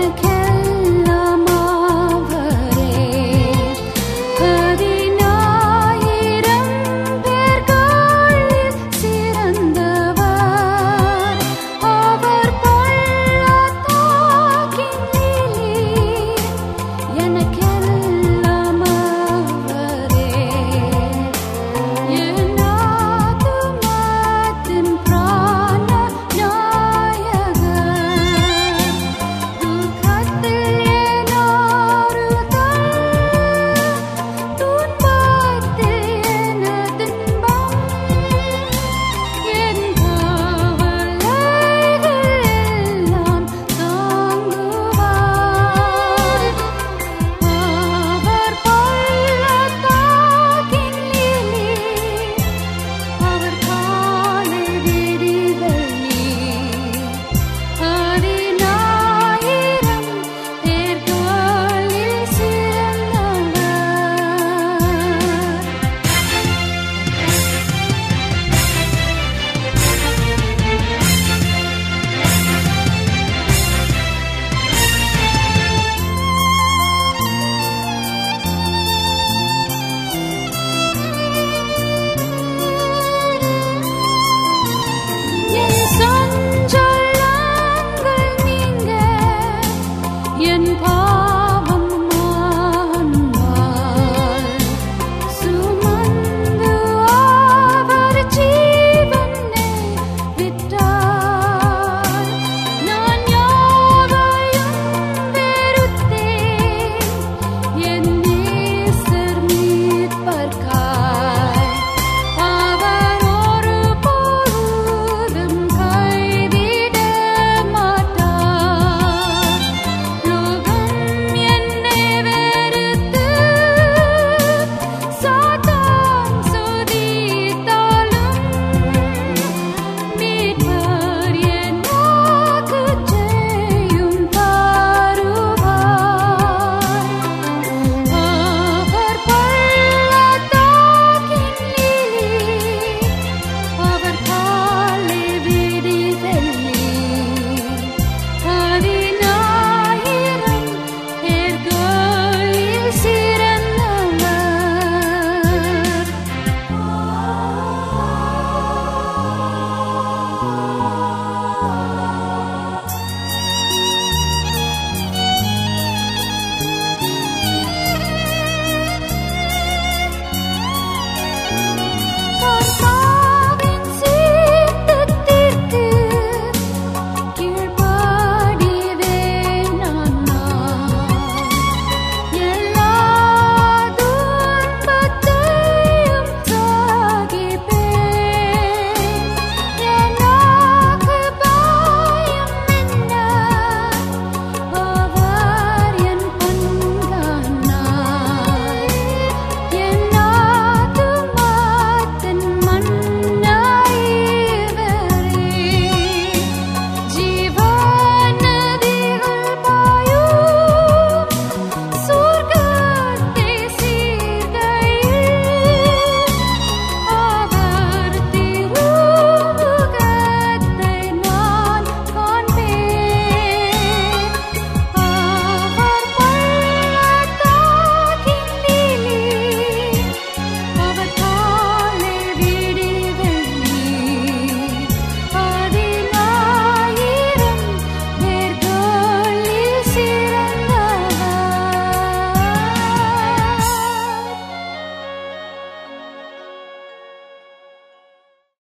can